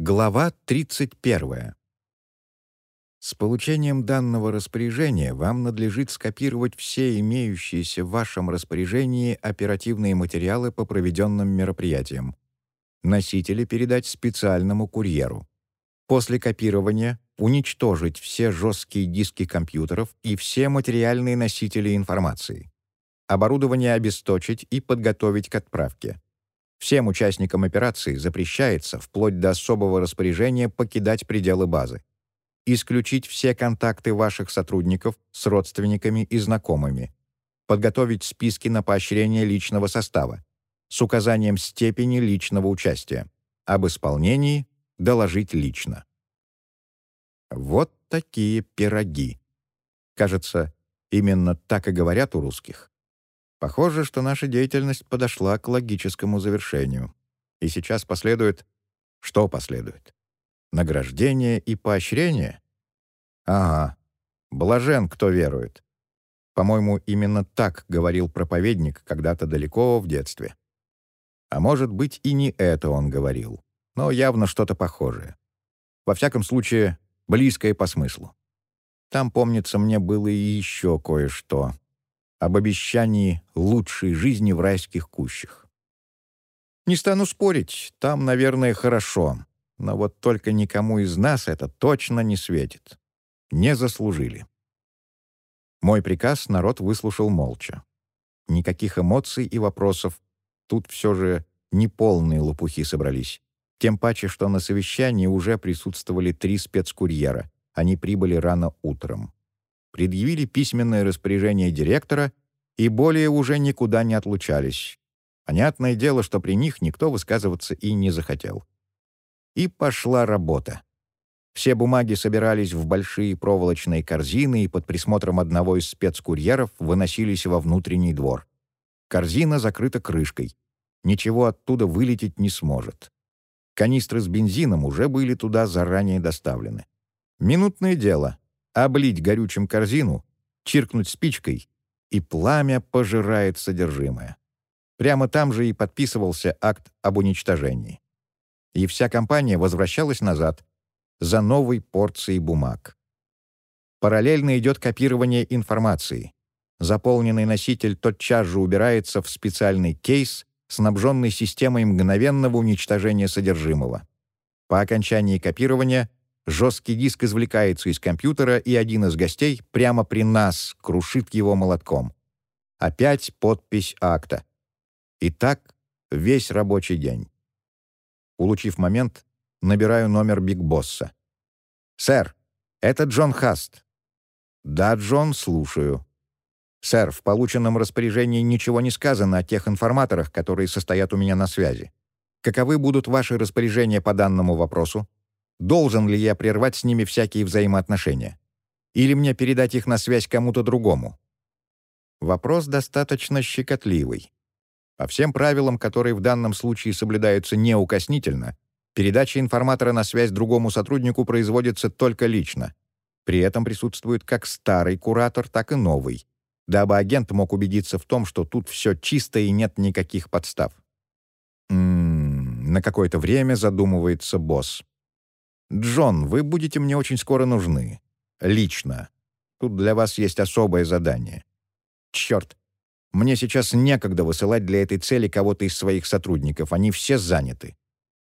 Глава 31. С получением данного распоряжения вам надлежит скопировать все имеющиеся в вашем распоряжении оперативные материалы по проведенным мероприятиям. Носители передать специальному курьеру. После копирования уничтожить все жесткие диски компьютеров и все материальные носители информации. Оборудование обесточить и подготовить к отправке. Всем участникам операции запрещается, вплоть до особого распоряжения, покидать пределы базы. Исключить все контакты ваших сотрудников с родственниками и знакомыми. Подготовить списки на поощрение личного состава с указанием степени личного участия. Об исполнении доложить лично. Вот такие пироги. Кажется, именно так и говорят у русских. Похоже, что наша деятельность подошла к логическому завершению. И сейчас последует... Что последует? Награждение и поощрение? Ага. Блажен, кто верует. По-моему, именно так говорил проповедник когда-то далеко в детстве. А может быть, и не это он говорил, но явно что-то похожее. Во всяком случае, близкое по смыслу. Там, помнится, мне было и еще кое-что, об обещании лучшей жизни в райских кущах. Не стану спорить, там, наверное, хорошо, но вот только никому из нас это точно не светит. Не заслужили. Мой приказ народ выслушал молча. Никаких эмоций и вопросов. Тут все же неполные лопухи собрались. Тем паче, что на совещании уже присутствовали три спецкурьера. Они прибыли рано утром предъявили письменное распоряжение директора и более уже никуда не отлучались. Понятное дело, что при них никто высказываться и не захотел. И пошла работа. Все бумаги собирались в большие проволочные корзины и под присмотром одного из спецкурьеров выносились во внутренний двор. Корзина закрыта крышкой. Ничего оттуда вылететь не сможет. Канистры с бензином уже были туда заранее доставлены. Минутное дело облить горючим корзину, чиркнуть спичкой, и пламя пожирает содержимое. Прямо там же и подписывался акт об уничтожении. И вся компания возвращалась назад за новой порцией бумаг. Параллельно идет копирование информации. Заполненный носитель тотчас же убирается в специальный кейс, снабженный системой мгновенного уничтожения содержимого. По окончании копирования Жесткий диск извлекается из компьютера, и один из гостей прямо при нас крушит его молотком. Опять подпись акта. И так весь рабочий день. Улучив момент, набираю номер Биг Босса. «Сэр, это Джон Хаст». «Да, Джон, слушаю». «Сэр, в полученном распоряжении ничего не сказано о тех информаторах, которые состоят у меня на связи. Каковы будут ваши распоряжения по данному вопросу?» Должен ли я прервать с ними всякие взаимоотношения? Или мне передать их на связь кому-то другому? Вопрос достаточно щекотливый. По всем правилам, которые в данном случае соблюдаются неукоснительно, передача информатора на связь другому сотруднику производится только лично. При этом присутствует как старый куратор, так и новый, дабы агент мог убедиться в том, что тут все чисто и нет никаких подстав. М -м -м, на какое-то время задумывается босс. «Джон, вы будете мне очень скоро нужны. Лично. Тут для вас есть особое задание. Черт, мне сейчас некогда высылать для этой цели кого-то из своих сотрудников, они все заняты.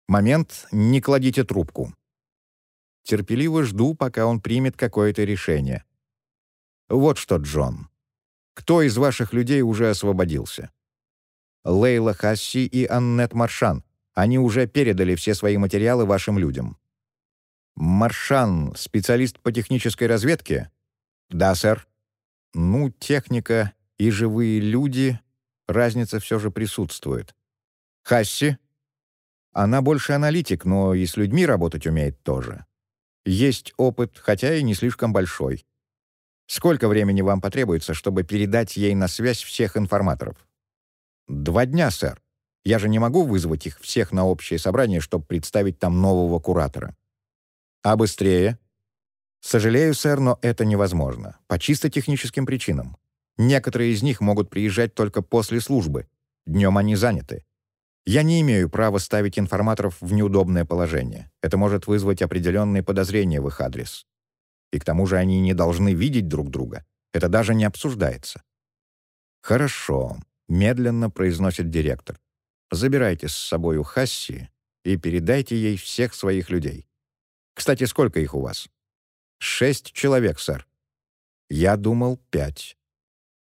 Момент, не кладите трубку. Терпеливо жду, пока он примет какое-то решение. Вот что, Джон. Кто из ваших людей уже освободился? Лейла Хасси и Аннет Маршан. Они уже передали все свои материалы вашим людям. «Маршан, специалист по технической разведке?» «Да, сэр». «Ну, техника и живые люди, разница все же присутствует». «Хасси?» «Она больше аналитик, но и с людьми работать умеет тоже. Есть опыт, хотя и не слишком большой. Сколько времени вам потребуется, чтобы передать ей на связь всех информаторов?» «Два дня, сэр. Я же не могу вызвать их всех на общее собрание, чтобы представить там нового куратора». А быстрее? Сожалею, сэр, но это невозможно. По чисто техническим причинам. Некоторые из них могут приезжать только после службы. Днем они заняты. Я не имею права ставить информаторов в неудобное положение. Это может вызвать определенные подозрения в их адрес. И к тому же они не должны видеть друг друга. Это даже не обсуждается. «Хорошо», — медленно произносит директор. «Забирайте с собой у Хасси и передайте ей всех своих людей. Кстати, сколько их у вас?» «Шесть человек, сэр». «Я думал, пять».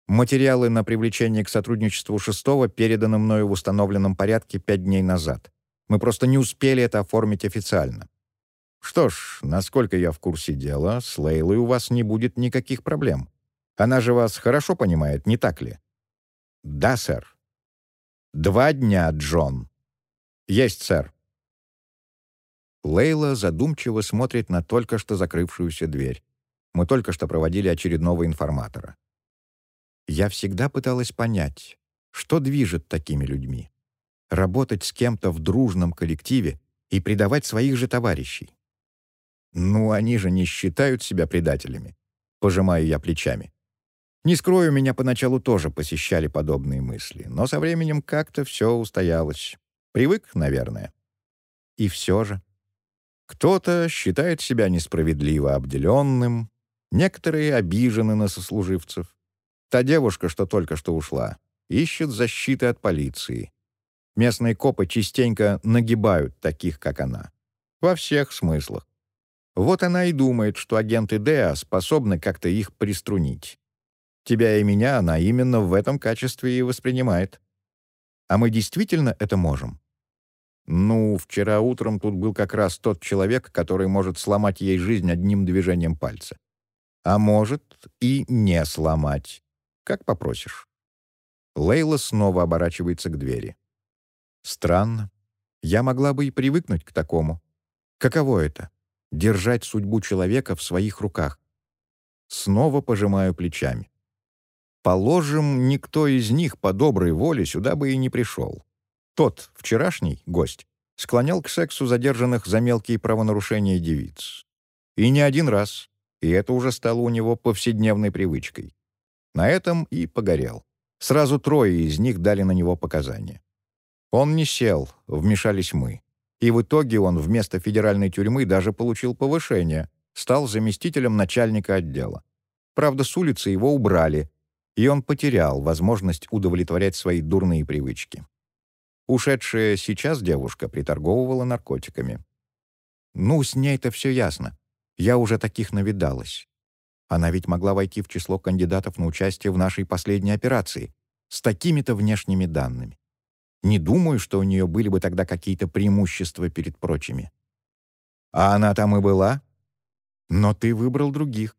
Материалы на привлечение к сотрудничеству шестого переданы мною в установленном порядке пять дней назад. Мы просто не успели это оформить официально. Что ж, насколько я в курсе дела, с Лейлой у вас не будет никаких проблем. Она же вас хорошо понимает, не так ли? Да, сэр. Два дня, Джон. Есть, сэр. Лейла задумчиво смотрит на только что закрывшуюся дверь. Мы только что проводили очередного информатора. Я всегда пыталась понять, что движет такими людьми. Работать с кем-то в дружном коллективе и предавать своих же товарищей. Ну, они же не считают себя предателями. Пожимаю я плечами. Не скрою, меня поначалу тоже посещали подобные мысли, но со временем как-то все устоялось. Привык, наверное. И все же. Кто-то считает себя несправедливо обделенным, некоторые обижены на сослуживцев. Та девушка, что только что ушла, ищет защиты от полиции. Местные копы частенько нагибают таких, как она. Во всех смыслах. Вот она и думает, что агенты Деа способны как-то их приструнить. Тебя и меня она именно в этом качестве и воспринимает. А мы действительно это можем? Ну, вчера утром тут был как раз тот человек, который может сломать ей жизнь одним движением пальца. А может и не сломать. Как попросишь. Лейла снова оборачивается к двери. Странно. Я могла бы и привыкнуть к такому. Каково это — держать судьбу человека в своих руках? Снова пожимаю плечами. Положим, никто из них по доброй воле сюда бы и не пришел. Тот, вчерашний гость, склонял к сексу задержанных за мелкие правонарушения девиц. И не один раз, и это уже стало у него повседневной привычкой. На этом и погорел. Сразу трое из них дали на него показания. Он не сел, вмешались мы. И в итоге он вместо федеральной тюрьмы даже получил повышение, стал заместителем начальника отдела. Правда, с улицы его убрали, и он потерял возможность удовлетворять свои дурные привычки. Ушедшая сейчас девушка приторговывала наркотиками. Ну, с ней-то все ясно. Я уже таких навидалась. Она ведь могла войти в число кандидатов на участие в нашей последней операции с такими-то внешними данными. Не думаю, что у нее были бы тогда какие-то преимущества перед прочими. А она там и была. Но ты выбрал других.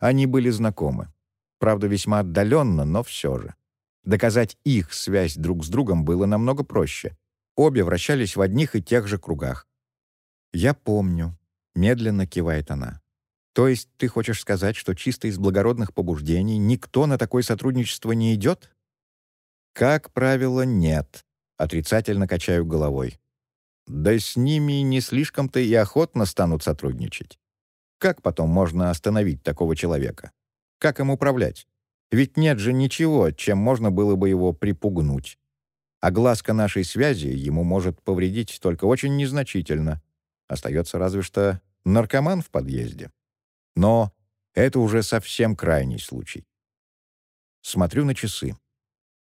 Они были знакомы. Правда, весьма отдаленно, но все же. Доказать их связь друг с другом было намного проще. Обе вращались в одних и тех же кругах. «Я помню», — медленно кивает она. «То есть ты хочешь сказать, что чисто из благородных побуждений никто на такое сотрудничество не идет?» «Как правило, нет», — отрицательно качаю головой. «Да с ними не слишком-то и охотно станут сотрудничать. Как потом можно остановить такого человека?» Как им управлять? Ведь нет же ничего, чем можно было бы его припугнуть. А глазка нашей связи ему может повредить только очень незначительно. Остается разве что наркоман в подъезде. Но это уже совсем крайний случай. Смотрю на часы.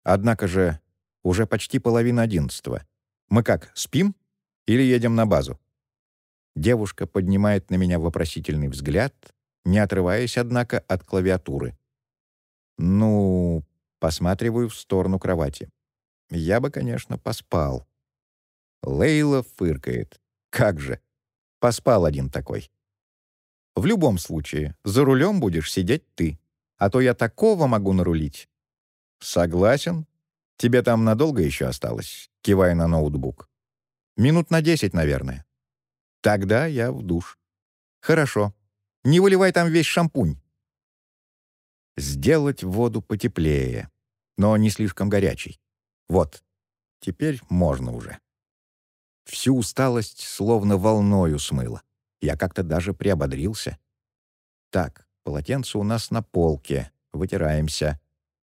Однако же уже почти половина одиннадцатого. Мы как, спим или едем на базу? Девушка поднимает на меня вопросительный взгляд, не отрываясь, однако, от клавиатуры. «Ну...» — посматриваю в сторону кровати. «Я бы, конечно, поспал». Лейла фыркает. «Как же! Поспал один такой». «В любом случае, за рулем будешь сидеть ты, а то я такого могу нарулить». «Согласен. Тебе там надолго еще осталось?» — кивая на ноутбук. «Минут на десять, наверное». «Тогда я в душ». «Хорошо. Не выливай там весь шампунь. Сделать воду потеплее, но не слишком горячей. Вот, теперь можно уже. Всю усталость словно волною смыло. Я как-то даже приободрился. Так, полотенце у нас на полке. Вытираемся.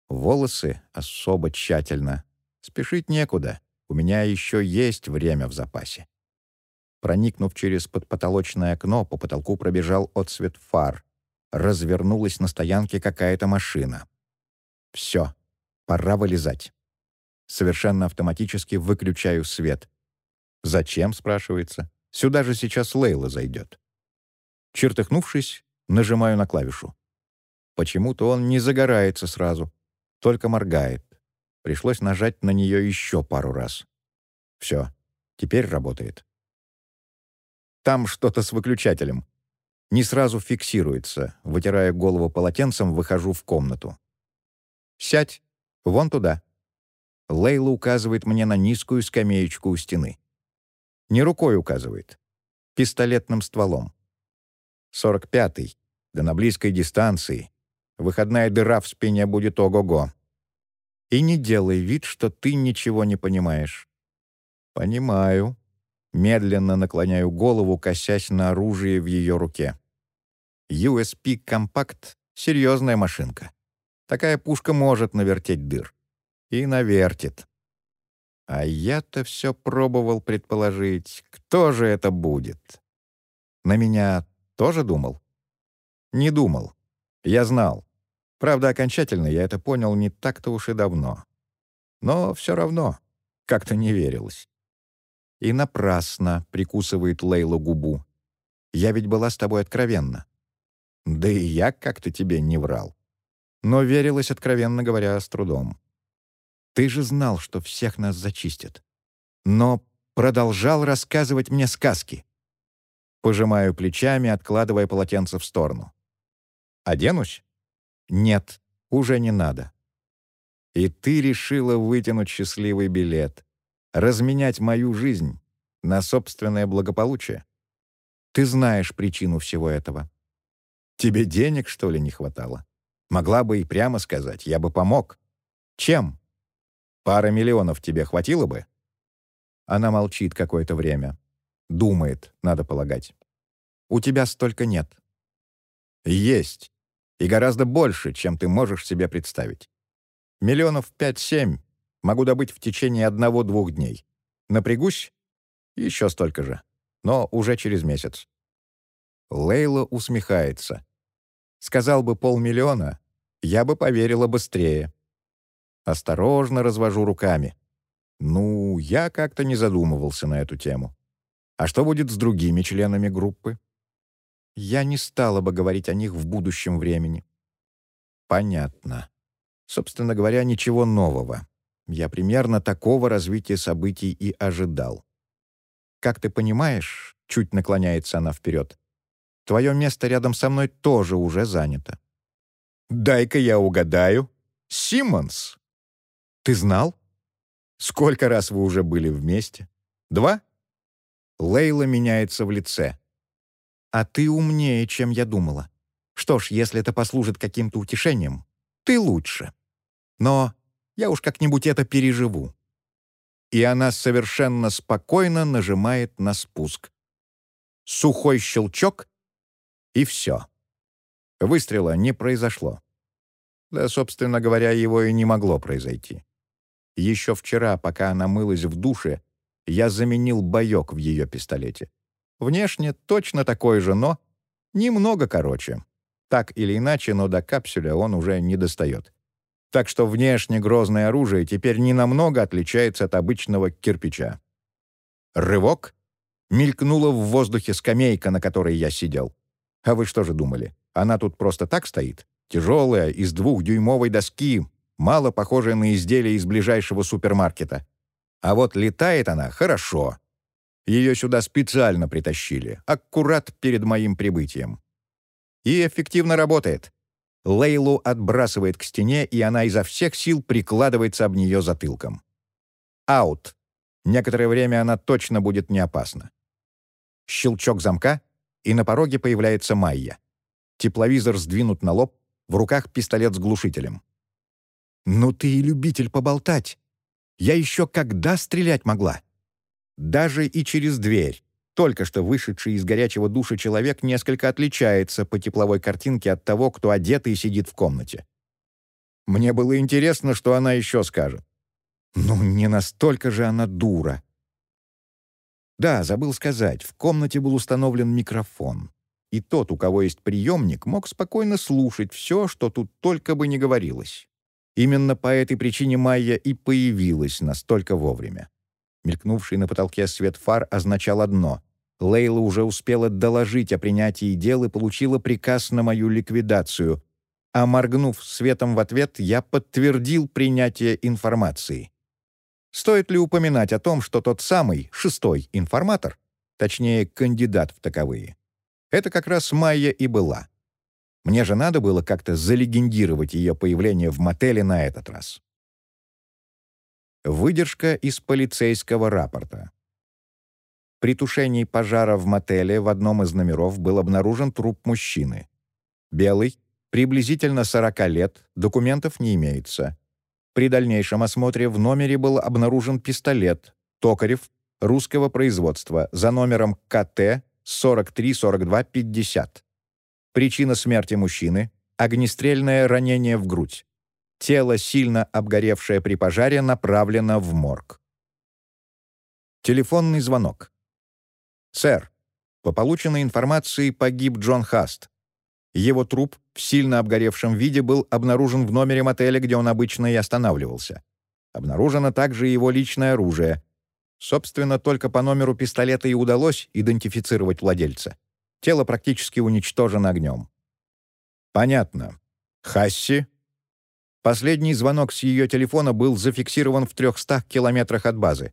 Волосы особо тщательно. Спешить некуда. У меня еще есть время в запасе. Проникнув через подпотолочное окно, по потолку пробежал отсвет фар. Развернулась на стоянке какая-то машина. Все, пора вылезать. Совершенно автоматически выключаю свет. «Зачем?» — спрашивается. «Сюда же сейчас Лейла зайдет». Чертыхнувшись, нажимаю на клавишу. Почему-то он не загорается сразу, только моргает. Пришлось нажать на нее еще пару раз. Все, теперь работает. Там что-то с выключателем. Не сразу фиксируется. Вытирая голову полотенцем, выхожу в комнату. «Сядь. Вон туда». Лейла указывает мне на низкую скамеечку у стены. Не рукой указывает. Пистолетным стволом. Сорок пятый. Да на близкой дистанции. Выходная дыра в спине будет ого-го. И не делай вид, что ты ничего не понимаешь. Понимаю. Медленно наклоняю голову, косясь на оружие в ее руке. USP Compact — серьезная машинка. Такая пушка может навертеть дыр. И навертит. А я-то все пробовал предположить, кто же это будет. На меня тоже думал? Не думал. Я знал. Правда, окончательно я это понял не так-то уж и давно. Но все равно как-то не верилось. И напрасно прикусывает Лейла губу. Я ведь была с тобой откровенна. Да и я как-то тебе не врал. Но верилась, откровенно говоря, с трудом. Ты же знал, что всех нас зачистят. Но продолжал рассказывать мне сказки. Пожимаю плечами, откладывая полотенце в сторону. Оденусь? Нет, уже не надо. И ты решила вытянуть счастливый билет, разменять мою жизнь на собственное благополучие. Ты знаешь причину всего этого. Тебе денег, что ли, не хватало? Могла бы и прямо сказать, я бы помог. Чем? Пара миллионов тебе хватило бы?» Она молчит какое-то время. Думает, надо полагать. «У тебя столько нет». «Есть. И гораздо больше, чем ты можешь себе представить. Миллионов пять-семь могу добыть в течение одного-двух дней. Напрягусь? Еще столько же. Но уже через месяц». Лейла усмехается. «Сказал бы полмиллиона, я бы поверила быстрее. Осторожно развожу руками. Ну, я как-то не задумывался на эту тему. А что будет с другими членами группы? Я не стала бы говорить о них в будущем времени. Понятно. Собственно говоря, ничего нового. Я примерно такого развития событий и ожидал. Как ты понимаешь, чуть наклоняется она вперед, твое место рядом со мной тоже уже занято. Дай-ка я угадаю. Симмонс. Ты знал? Сколько раз вы уже были вместе? Два? Лейла меняется в лице. А ты умнее, чем я думала. Что ж, если это послужит каким-то утешением, ты лучше. Но я уж как-нибудь это переживу. И она совершенно спокойно нажимает на спуск. Сухой щелчок — и все. Выстрела не произошло. Да, собственно говоря, его и не могло произойти. Еще вчера, пока она мылась в душе, я заменил боек в ее пистолете. Внешне точно такой же, но немного короче. Так или иначе, но до капсюля он уже не достает. Так что внешне грозное оружие теперь не намного отличается от обычного кирпича. Рывок. Мелькнула в воздухе скамейка, на которой я сидел. А вы что же думали? Она тут просто так стоит? Тяжелая, из двухдюймовой доски, мало похожая на изделие из ближайшего супермаркета. А вот летает она хорошо. Ее сюда специально притащили, аккурат перед моим прибытием. И эффективно работает. Лейлу отбрасывает к стене, и она изо всех сил прикладывается об нее затылком. Аут. Некоторое время она точно будет не опасна. Щелчок замка, и на пороге появляется Майя. Тепловизор сдвинут на лоб, в руках пистолет с глушителем. «Ну ты и любитель поболтать. Я еще когда стрелять могла?» Даже и через дверь. Только что вышедший из горячего душа человек несколько отличается по тепловой картинке от того, кто одет и сидит в комнате. Мне было интересно, что она еще скажет. Ну, не настолько же она дура. Да, забыл сказать, в комнате был установлен микрофон. И тот, у кого есть приемник, мог спокойно слушать все, что тут только бы не говорилось. Именно по этой причине Майя и появилась настолько вовремя. Мелькнувший на потолке свет фар означал одно — Лейла уже успела доложить о принятии дел и получила приказ на мою ликвидацию, а моргнув светом в ответ, я подтвердил принятие информации. Стоит ли упоминать о том, что тот самый, шестой информатор, точнее, кандидат в таковые, это как раз Майя и была. Мне же надо было как-то залегендировать ее появление в мотеле на этот раз. Выдержка из полицейского рапорта. При тушении пожара в мотеле в одном из номеров был обнаружен труп мужчины. Белый, приблизительно 40 лет, документов не имеется. При дальнейшем осмотре в номере был обнаружен пистолет «Токарев» русского производства за номером КТ 434250. Причина смерти мужчины — огнестрельное ранение в грудь. Тело, сильно обгоревшее при пожаре, направлено в морг. Телефонный звонок. «Сэр, по полученной информации погиб Джон Хаст. Его труп в сильно обгоревшем виде был обнаружен в номере мотеля, где он обычно и останавливался. Обнаружено также его личное оружие. Собственно, только по номеру пистолета и удалось идентифицировать владельца. Тело практически уничтожено огнем. Понятно. Хасси? Последний звонок с ее телефона был зафиксирован в 300 километрах от базы.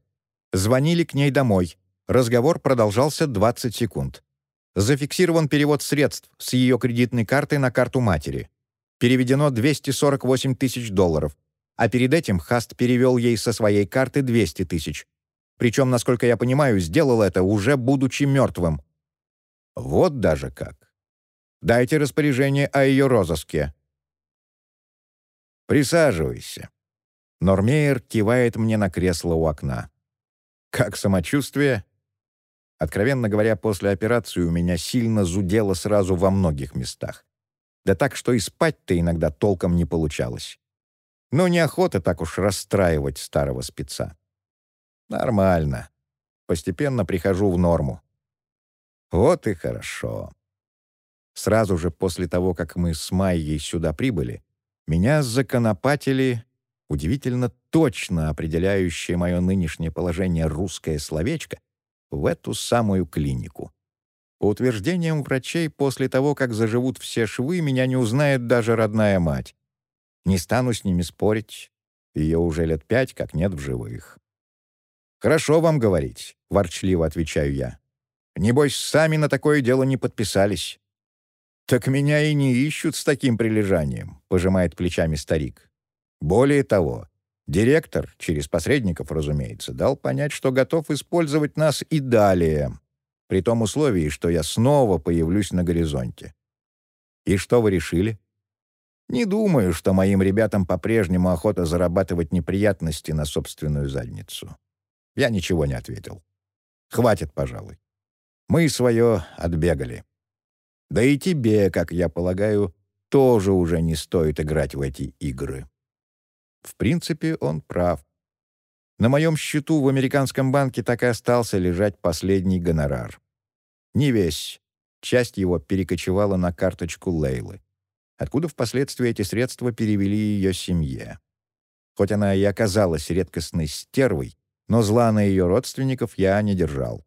Звонили к ней домой. Разговор продолжался 20 секунд. Зафиксирован перевод средств с ее кредитной карты на карту матери. Переведено 248 тысяч долларов. А перед этим Хаст перевел ей со своей карты 200 тысяч. Причем, насколько я понимаю, сделал это уже будучи мертвым. Вот даже как. Дайте распоряжение о ее розыске. Присаживайся. Нормейер кивает мне на кресло у окна. Как самочувствие? Откровенно говоря, после операции у меня сильно зудело сразу во многих местах. Да так, что и спать-то иногда толком не получалось. Но неохота так уж расстраивать старого спеца. Нормально. Постепенно прихожу в норму. Вот и хорошо. Сразу же после того, как мы с Майей сюда прибыли, меня законопатили удивительно точно определяющее мое нынешнее положение русское словечко в эту самую клинику. По утверждениям врачей, после того, как заживут все швы, меня не узнает даже родная мать. Не стану с ними спорить. Ее уже лет пять как нет в живых. «Хорошо вам говорить», — ворчливо отвечаю я. «Небось, сами на такое дело не подписались». «Так меня и не ищут с таким прилежанием», — пожимает плечами старик. «Более того, Директор, через посредников, разумеется, дал понять, что готов использовать нас и далее, при том условии, что я снова появлюсь на горизонте. И что вы решили? Не думаю, что моим ребятам по-прежнему охота зарабатывать неприятности на собственную задницу. Я ничего не ответил. Хватит, пожалуй. Мы свое отбегали. Да и тебе, как я полагаю, тоже уже не стоит играть в эти игры. В принципе, он прав. На моем счету в американском банке так и остался лежать последний гонорар. Не весь. Часть его перекочевала на карточку Лейлы, откуда впоследствии эти средства перевели ее семье. Хоть она и оказалась редкостной стервой, но зла на ее родственников я не держал.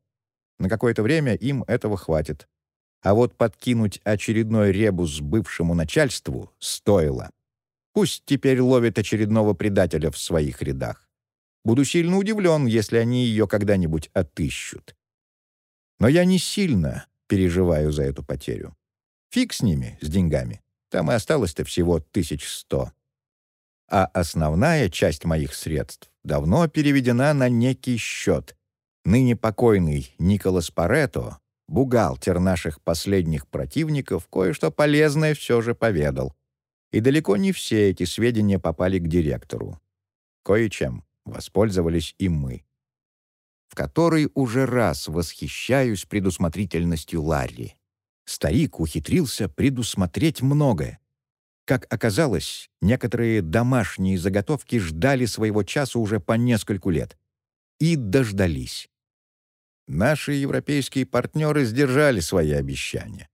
На какое-то время им этого хватит. А вот подкинуть очередной ребус бывшему начальству стоило. Пусть теперь ловит очередного предателя в своих рядах. Буду сильно удивлен, если они ее когда-нибудь отыщут. Но я не сильно переживаю за эту потерю. Фиг с ними, с деньгами. Там и осталось-то всего тысяч сто. А основная часть моих средств давно переведена на некий счет. Ныне покойный Николас Парето, бухгалтер наших последних противников, кое-что полезное все же поведал. И далеко не все эти сведения попали к директору. Кое-чем воспользовались и мы. В который уже раз восхищаюсь предусмотрительностью Ларри. Старик ухитрился предусмотреть многое. Как оказалось, некоторые домашние заготовки ждали своего часа уже по нескольку лет. И дождались. Наши европейские партнеры сдержали свои обещания.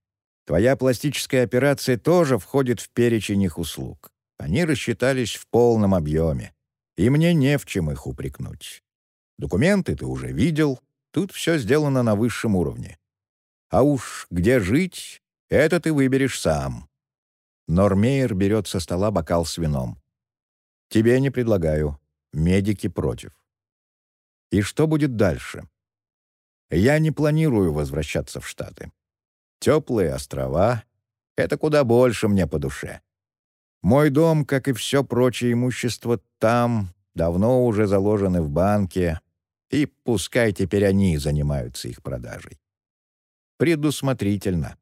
Твоя пластическая операция тоже входит в перечень их услуг. Они рассчитались в полном объеме, и мне не в чем их упрекнуть. Документы ты уже видел, тут все сделано на высшем уровне. А уж где жить, это ты выберешь сам. Нормейер берет со стола бокал с вином. Тебе не предлагаю, медики против. И что будет дальше? Я не планирую возвращаться в Штаты. Теплые острова — это куда больше мне по душе. Мой дом, как и все прочее имущество, там давно уже заложены в банке, и пускай теперь они занимаются их продажей. Предусмотрительно.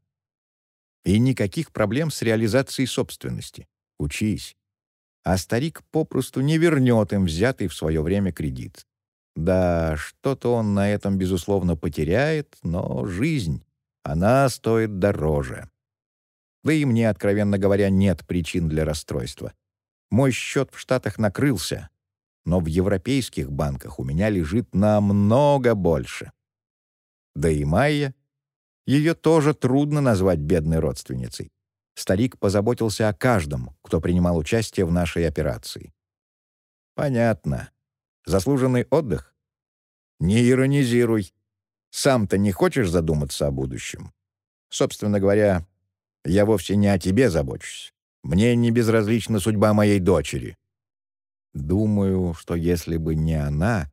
И никаких проблем с реализацией собственности. Учись. А старик попросту не вернет им взятый в свое время кредит. Да, что-то он на этом, безусловно, потеряет, но жизнь, она стоит дороже. Да и мне, откровенно говоря, нет причин для расстройства. Мой счет в Штатах накрылся, но в европейских банках у меня лежит намного больше. Да и Майя, ее тоже трудно назвать бедной родственницей. Старик позаботился о каждом, кто принимал участие в нашей операции. Понятно. Заслуженный отдых? Не иронизируй. Сам-то не хочешь задуматься о будущем? Собственно говоря, я вовсе не о тебе забочусь. Мне не безразлична судьба моей дочери. Думаю, что если бы не она,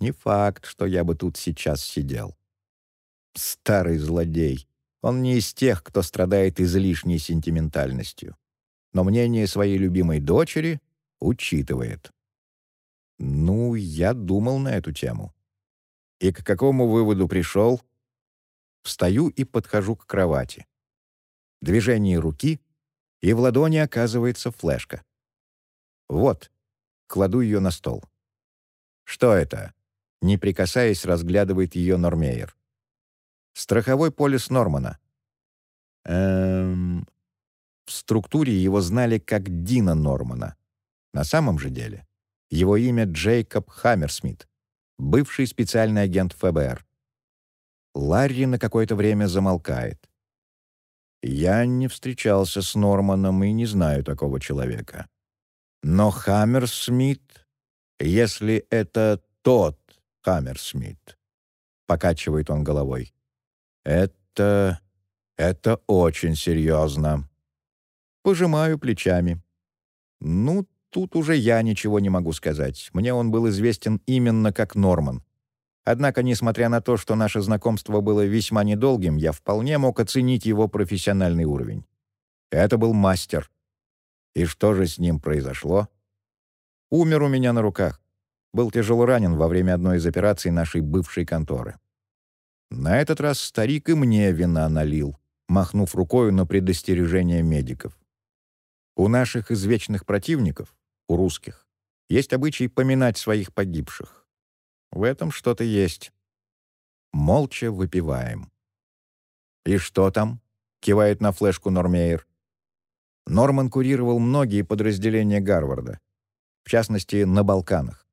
не факт, что я бы тут сейчас сидел. Старый злодей. Он не из тех, кто страдает излишней сентиментальностью. Но мнение своей любимой дочери учитывает. Ну, я думал на эту тему. И к какому выводу пришел? Встаю и подхожу к кровати. Движение руки, и в ладони оказывается флешка. Вот, кладу ее на стол. Что это? Не прикасаясь, разглядывает ее Нормейер. Страховой полис Нормана. Эм... В структуре его знали как Дина Нормана. На самом же деле его имя Джейкоб Хаммерсмит, бывший специальный агент ФБР. Ларри на какое-то время замолкает. Я не встречался с Норманом и не знаю такого человека. Но Хаммерсмит, если это тот Хаммерсмит, покачивает он головой, это... это очень серьезно. Пожимаю плечами. Ну, тут уже я ничего не могу сказать. Мне он был известен именно как Норман. Однако, несмотря на то, что наше знакомство было весьма недолгим, я вполне мог оценить его профессиональный уровень. Это был мастер. И что же с ним произошло? Умер у меня на руках. Был тяжело ранен во время одной из операций нашей бывшей конторы. На этот раз старик и мне вина налил, махнув рукою на предостережение медиков. У наших извечных противников, у русских, есть обычай поминать своих погибших. В этом что-то есть. Молча выпиваем. «И что там?» — кивает на флешку Нормейер. Норман курировал многие подразделения Гарварда, в частности, на Балканах.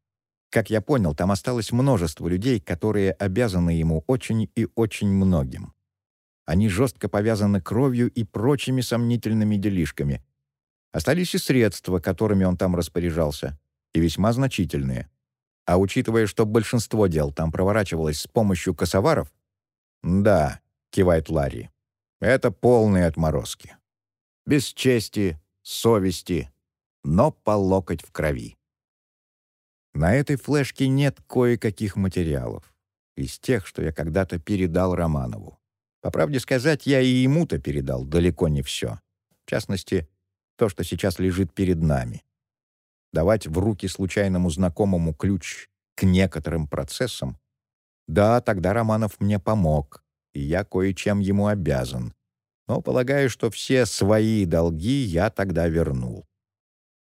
Как я понял, там осталось множество людей, которые обязаны ему очень и очень многим. Они жестко повязаны кровью и прочими сомнительными делишками. Остались и средства, которыми он там распоряжался, и весьма значительные. А учитывая, что большинство дел там проворачивалось с помощью косоваров, «Да», — кивает Ларри, — «это полные отморозки. Без чести, совести, но по локоть в крови». На этой флешке нет кое-каких материалов. Из тех, что я когда-то передал Романову. По правде сказать, я и ему-то передал далеко не все. В частности, то, что сейчас лежит перед нами. Давать в руки случайному знакомому ключ к некоторым процессам? Да, тогда Романов мне помог, и я кое-чем ему обязан. Но полагаю, что все свои долги я тогда вернул.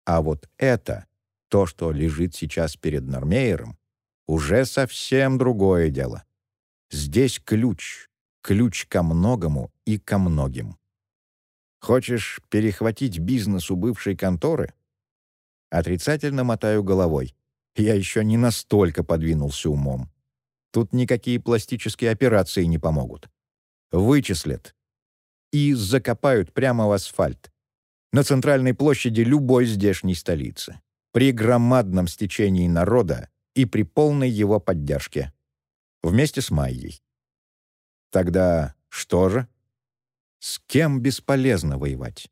А вот это то, что лежит сейчас перед Нормейером, уже совсем другое дело. Здесь ключ, ключ ко многому и ко многим. Хочешь перехватить бизнес у бывшей конторы? Отрицательно мотаю головой. Я еще не настолько подвинулся умом. Тут никакие пластические операции не помогут. Вычислят. И закопают прямо в асфальт. На центральной площади любой здешней столицы. При громадном стечении народа и при полной его поддержке. Вместе с Майей. Тогда что же? С кем бесполезно воевать?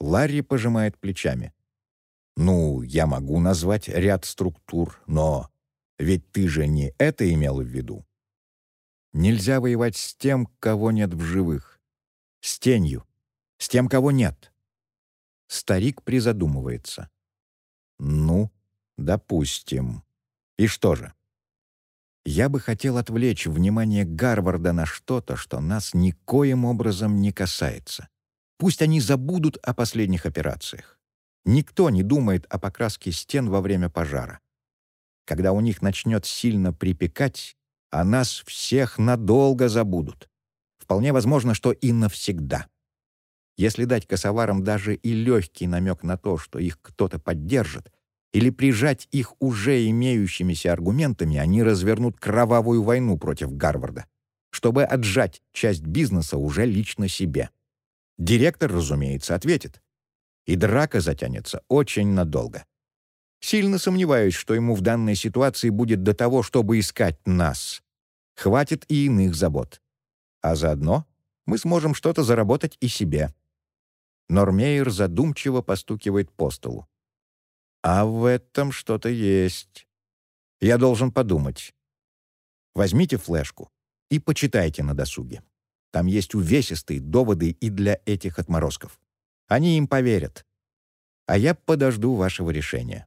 Ларри пожимает плечами. Ну, я могу назвать ряд структур, но ведь ты же не это имел в виду. Нельзя воевать с тем, кого нет в живых. С тенью. С тем, кого нет. Старик призадумывается. Ну, допустим. И что же? Я бы хотел отвлечь внимание Гарварда на что-то, что нас никоим образом не касается. Пусть они забудут о последних операциях. Никто не думает о покраске стен во время пожара. Когда у них начнет сильно припекать, о нас всех надолго забудут. Вполне возможно, что и навсегда. Если дать косоварам даже и легкий намек на то, что их кто-то поддержит, или прижать их уже имеющимися аргументами, они развернут кровавую войну против Гарварда, чтобы отжать часть бизнеса уже лично себе. Директор, разумеется, ответит. И драка затянется очень надолго. Сильно сомневаюсь, что ему в данной ситуации будет до того, чтобы искать нас. Хватит и иных забот. А заодно мы сможем что-то заработать и себе. Нормейер задумчиво постукивает по столу. А в этом что-то есть. Я должен подумать. Возьмите флешку и почитайте на досуге. Там есть увесистые доводы и для этих отморозков. Они им поверят. А я подожду вашего решения.